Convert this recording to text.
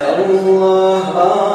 Allah